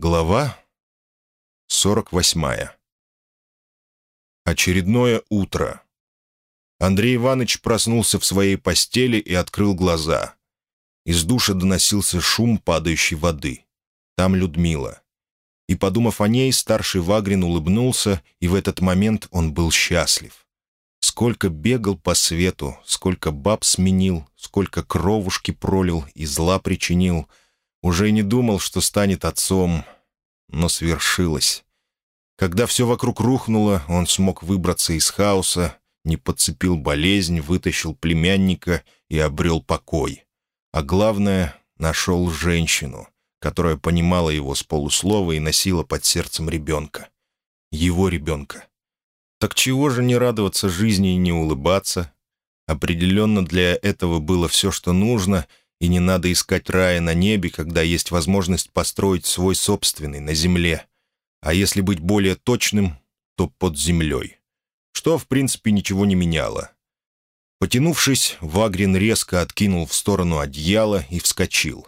Глава 48 Очередное утро. Андрей Иванович проснулся в своей постели и открыл глаза. Из душа доносился шум падающей воды. Там Людмила. И, подумав о ней, старший Вагрин улыбнулся, и в этот момент он был счастлив. Сколько бегал по свету, сколько баб сменил, сколько кровушки пролил и зла причинил — уже и не думал, что станет отцом, но свершилось. Когда все вокруг рухнуло, он смог выбраться из хаоса, не подцепил болезнь, вытащил племянника и обрел покой. А главное, нашел женщину, которая понимала его с полуслова и носила под сердцем ребенка. Его ребенка. Так чего же не радоваться жизни и не улыбаться? Определенно для этого было все, что нужно — и не надо искать рая на небе, когда есть возможность построить свой собственный на земле. А если быть более точным, то под землей. Что, в принципе, ничего не меняло. Потянувшись, Вагрин резко откинул в сторону одеяла и вскочил.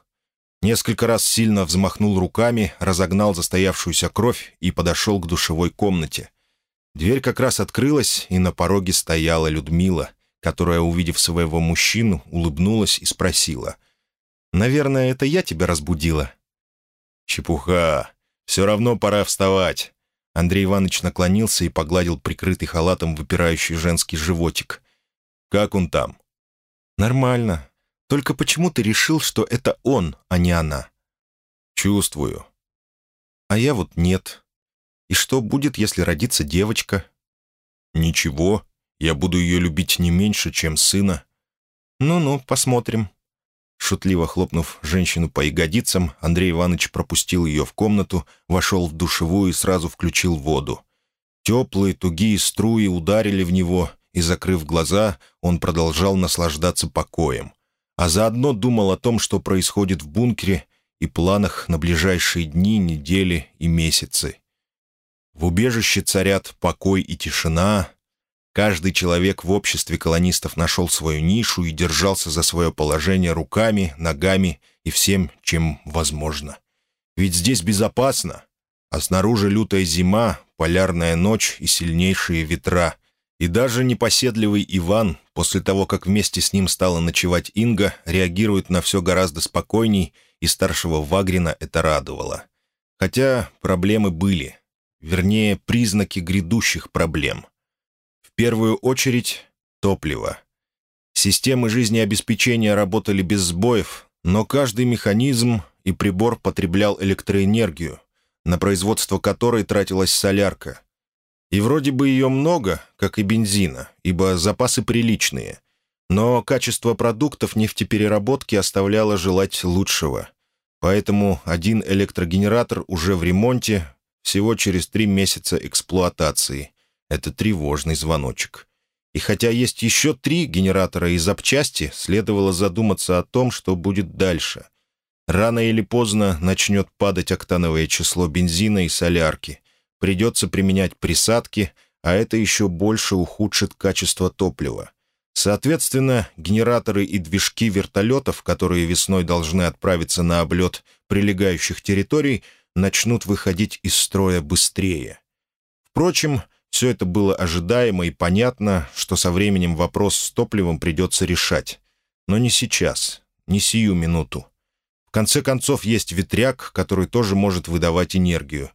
Несколько раз сильно взмахнул руками, разогнал застоявшуюся кровь и подошел к душевой комнате. Дверь как раз открылась, и на пороге стояла Людмила — которая, увидев своего мужчину, улыбнулась и спросила. «Наверное, это я тебя разбудила?» «Чепуха. Все равно пора вставать». Андрей Иванович наклонился и погладил прикрытый халатом выпирающий женский животик. «Как он там?» «Нормально. Только почему ты решил, что это он, а не она?» «Чувствую». «А я вот нет. И что будет, если родится девочка?» «Ничего. Я буду ее любить не меньше, чем сына». «Ну-ну, посмотрим». Шутливо хлопнув женщину по ягодицам, Андрей Иванович пропустил ее в комнату, вошел в душевую и сразу включил воду. Теплые, тугие струи ударили в него, и, закрыв глаза, он продолжал наслаждаться покоем. А заодно думал о том, что происходит в бункере, и планах на ближайшие дни, недели и месяцы. В убежище царят покой и тишина, Каждый человек в обществе колонистов нашел свою нишу и держался за свое положение руками, ногами и всем, чем возможно. Ведь здесь безопасно, а снаружи лютая зима, полярная ночь и сильнейшие ветра. И даже непоседливый Иван, после того, как вместе с ним стала ночевать Инга, реагирует на все гораздо спокойней, и старшего Вагрина это радовало. Хотя проблемы были, вернее, признаки грядущих проблем — первую очередь — топливо. Системы жизнеобеспечения работали без сбоев, но каждый механизм и прибор потреблял электроэнергию, на производство которой тратилась солярка. И вроде бы ее много, как и бензина, ибо запасы приличные. Но качество продуктов нефтепереработки оставляло желать лучшего. Поэтому один электрогенератор уже в ремонте всего через три месяца эксплуатации, это тревожный звоночек. И хотя есть еще три генератора и запчасти, следовало задуматься о том, что будет дальше. Рано или поздно начнет падать октановое число бензина и солярки. Придется применять присадки, а это еще больше ухудшит качество топлива. Соответственно, генераторы и движки вертолетов, которые весной должны отправиться на облет прилегающих территорий, начнут выходить из строя быстрее. Впрочем, все это было ожидаемо и понятно, что со временем вопрос с топливом придется решать. Но не сейчас, не сию минуту. В конце концов, есть ветряк, который тоже может выдавать энергию.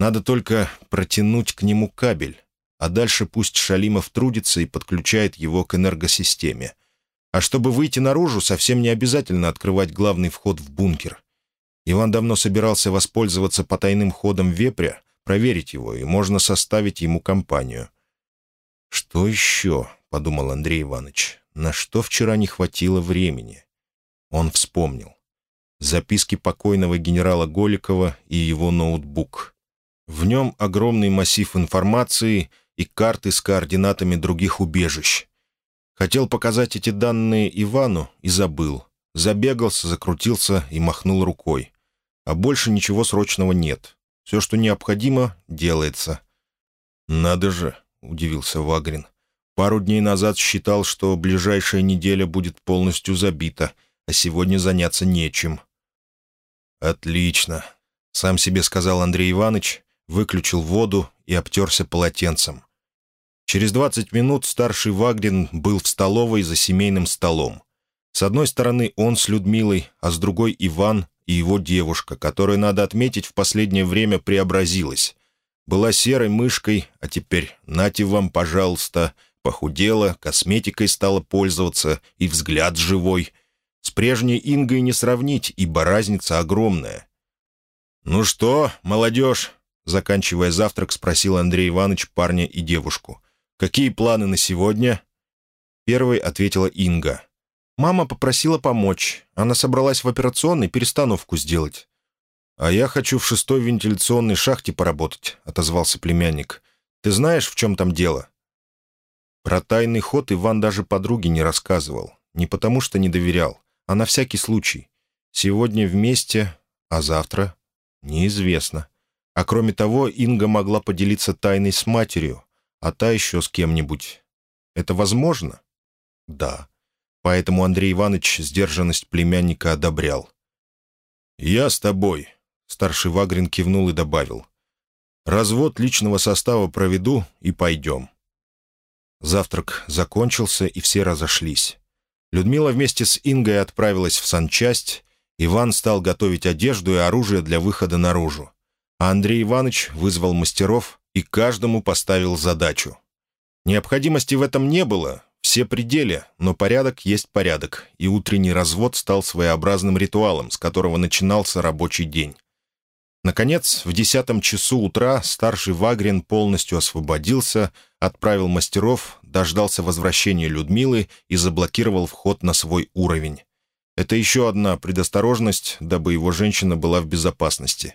Надо только протянуть к нему кабель, а дальше пусть Шалимов трудится и подключает его к энергосистеме. А чтобы выйти наружу, совсем не обязательно открывать главный вход в бункер. Иван давно собирался воспользоваться потайным ходом вепря, проверить его, и можно составить ему компанию. «Что еще?» — подумал Андрей Иванович. «На что вчера не хватило времени?» Он вспомнил. Записки покойного генерала Голикова и его ноутбук. В нем огромный массив информации и карты с координатами других убежищ. Хотел показать эти данные Ивану и забыл. Забегался, закрутился и махнул рукой. А больше ничего срочного нет. Все, что необходимо, делается». «Надо же», — удивился Вагрин. «Пару дней назад считал, что ближайшая неделя будет полностью забита, а сегодня заняться нечем». «Отлично. сам себе сказал Андрей Иванович, выключил воду и обтерся полотенцем. Через двадцать минут старший Вагрин был в столовой за семейным столом. С одной стороны он с Людмилой, а с другой Иван и его девушка, которая, надо отметить, в последнее время преобразилась. Была серой мышкой, а теперь нате вам, пожалуйста, похудела, косметикой стала пользоваться и взгляд живой. С прежней Ингой не сравнить, ибо разница огромная. «Ну что, молодежь?» — заканчивая завтрак, спросил Андрей Иванович парня и девушку. «Какие планы на сегодня?» Первой ответила Инга. «Мама попросила помочь. Она собралась в операционной перестановку сделать». «А я хочу в шестой вентиляционной шахте поработать», — отозвался племянник. «Ты знаешь, в чем там дело?» Про тайный ход Иван даже подруге не рассказывал. Не потому что не доверял, а на всякий случай. Сегодня вместе, а завтра — неизвестно. А кроме того, Инга могла поделиться тайной с матерью, а та еще с кем-нибудь. Это возможно? Да. Поэтому Андрей Иванович сдержанность племянника одобрял. «Я с тобой», — старший Вагрин кивнул и добавил. «Развод личного состава проведу и пойдем». Завтрак закончился, и все разошлись. Людмила вместе с Ингой отправилась в санчасть, Иван стал готовить одежду и оружие для выхода наружу. А Андрей Иванович вызвал мастеров и каждому поставил задачу. Необходимости в этом не было, все пределы, но порядок есть порядок, и утренний развод стал своеобразным ритуалом, с которого начинался рабочий день. Наконец, в десятом часу утра старший Вагрин полностью освободился, отправил мастеров, дождался возвращения Людмилы и заблокировал вход на свой уровень. Это еще одна предосторожность, дабы его женщина была в безопасности.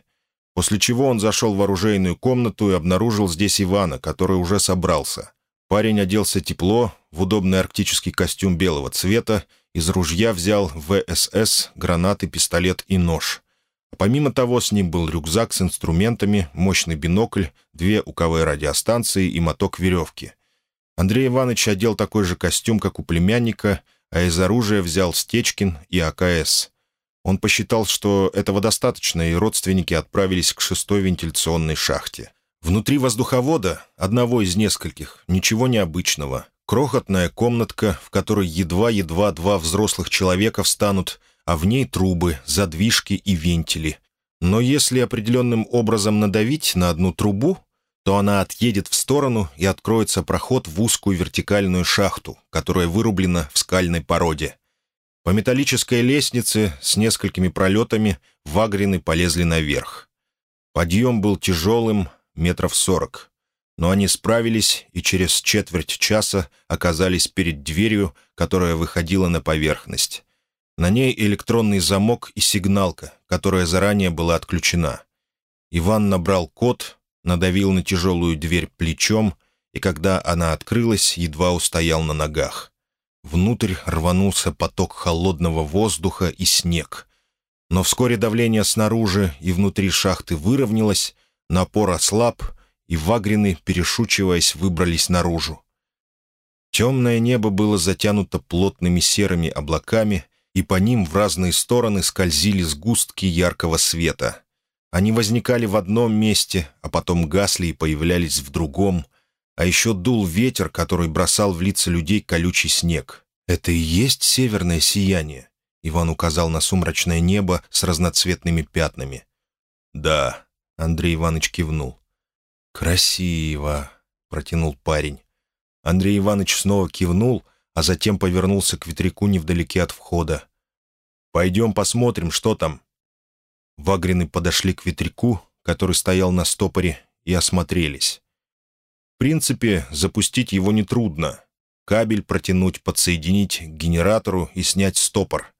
После чего он зашел в оружейную комнату и обнаружил здесь Ивана, который уже собрался. Парень оделся тепло, в удобный арктический костюм белого цвета, из ружья взял ВСС, гранаты, пистолет и нож — Помимо того, с ним был рюкзак с инструментами, мощный бинокль, две УКВ радиостанции и моток веревки. Андрей Иванович одел такой же костюм, как у племянника, а из оружия взял Стечкин и АКС. Он посчитал, что этого достаточно, и родственники отправились к шестой вентиляционной шахте. Внутри воздуховода, одного из нескольких, ничего необычного. Крохотная комнатка, в которой едва-едва два взрослых человека встанут — а в ней трубы, задвижки и вентили. Но если определенным образом надавить на одну трубу, то она отъедет в сторону и откроется проход в узкую вертикальную шахту, которая вырублена в скальной породе. По металлической лестнице с несколькими пролетами вагрины полезли наверх. Подъем был тяжелым, метров сорок. Но они справились и через четверть часа оказались перед дверью, которая выходила на поверхность. На ней электронный замок и сигналка, которая заранее была отключена. Иван набрал код, надавил на тяжелую дверь плечом, и когда она открылась, едва устоял на ногах. Внутрь рванулся поток холодного воздуха и снег. Но вскоре давление снаружи и внутри шахты выровнялось, напор ослаб, и вагрины, перешучиваясь, выбрались наружу. Темное небо было затянуто плотными серыми облаками, и по ним в разные стороны скользили сгустки яркого света. Они возникали в одном месте, а потом гасли и появлялись в другом, а еще дул ветер, который бросал в лица людей колючий снег. «Это и есть северное сияние», — Иван указал на сумрачное небо с разноцветными пятнами. «Да», — Андрей Иванович кивнул. «Красиво», — протянул парень. Андрей Иванович снова кивнул, а затем повернулся к ветряку невдалеке от входа. «Пойдем посмотрим, что там». Вагрины подошли к ветряку, который стоял на стопоре, и осмотрелись. В принципе, запустить его нетрудно. Кабель протянуть, подсоединить к генератору и снять стопор.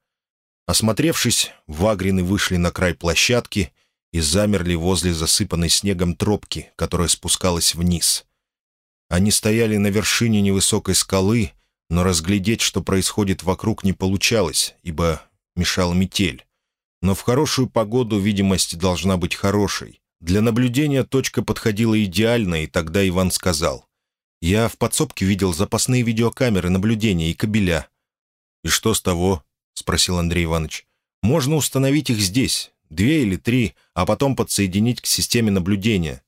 Осмотревшись, вагрины вышли на край площадки и замерли возле засыпанной снегом тропки, которая спускалась вниз. Они стояли на вершине невысокой скалы, но разглядеть, что происходит вокруг, не получалось, ибо мешала метель. Но в хорошую погоду видимость должна быть хорошей. Для наблюдения точка подходила идеально, и тогда Иван сказал. «Я в подсобке видел запасные видеокамеры наблюдения и кабеля». «И что с того?» — спросил Андрей Иванович. «Можно установить их здесь. Две или три, а потом подсоединить к системе наблюдения.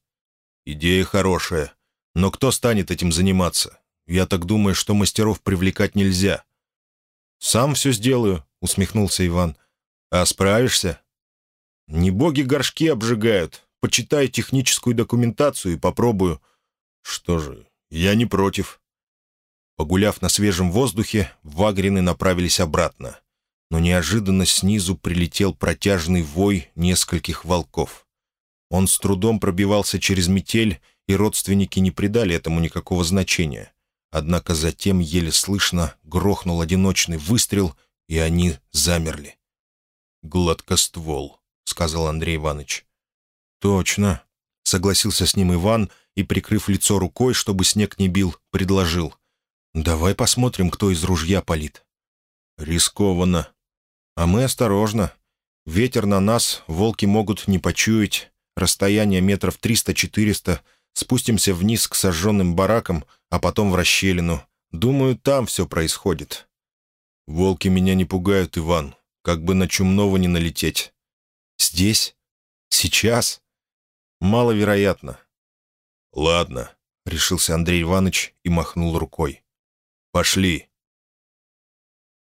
Идея хорошая, но кто станет этим заниматься? Я так думаю, что мастеров привлекать нельзя. «Сам все сделаю», — усмехнулся Иван. «А справишься?» «Не боги горшки обжигают. Почитаю техническую документацию и попробую». «Что же, я не против». Погуляв на свежем воздухе, вагрины направились обратно. Но неожиданно снизу прилетел протяжный вой нескольких волков. Он с трудом пробивался через метель, и родственники не придали этому никакого значения. Однако затем еле слышно грохнул одиночный выстрел, и они замерли. «Гладкоствол», — сказал Андрей Иванович. «Точно», — согласился с ним Иван и, прикрыв лицо рукой, чтобы снег не бил, предложил. «Давай посмотрим, кто из ружья палит». «Рискованно. А мы осторожно. Ветер на нас, волки могут не почуять. Расстояние метров триста-четыреста. Спустимся вниз к сожженным баракам, а потом в расщелину. Думаю, там все происходит». «Волки меня не пугают, Иван. Как бы на чумного не налететь». «Здесь? Сейчас?» «Маловероятно». «Ладно», — решился Андрей Иванович и махнул рукой. «Пошли».